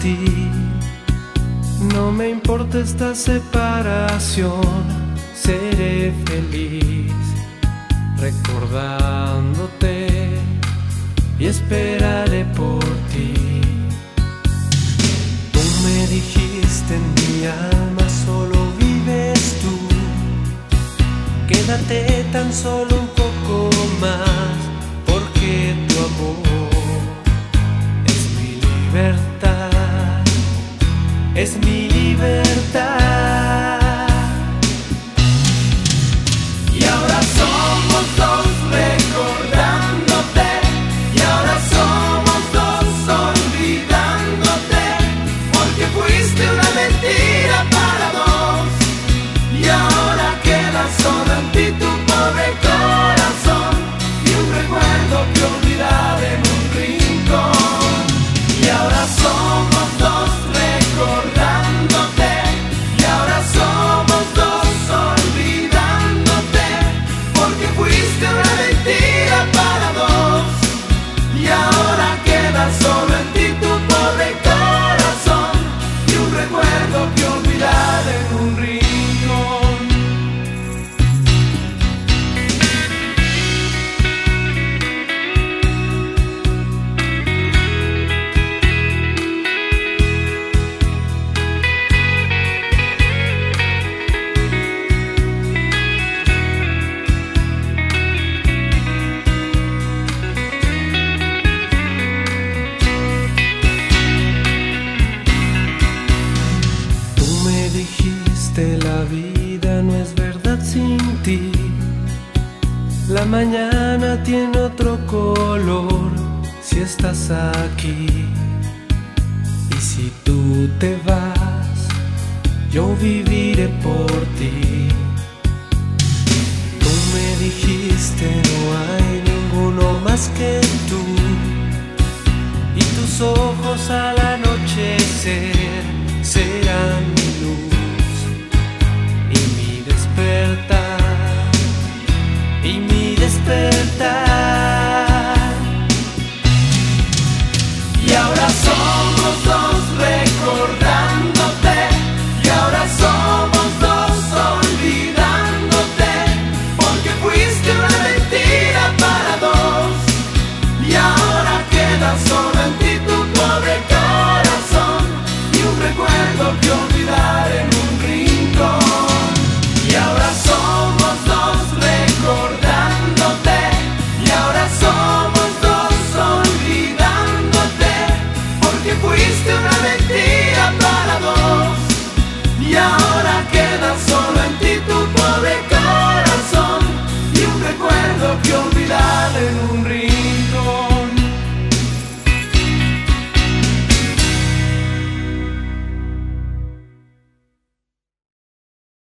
ti. No me importa esta separación, seré feliz recordándote y esperaré por ti. Tú me dijiste en mi alma solo vives tú. Quédate tan solo un poco más, porque tu amor libertad, es mi libertad. La vida no es verdad sin ti. La mañana tiene otro color si estás aquí. Y si tú te vas, yo viviré por ti. Tú me dijiste no hay ninguno más que tú. Y tus ojos al anochecer despertar. isto to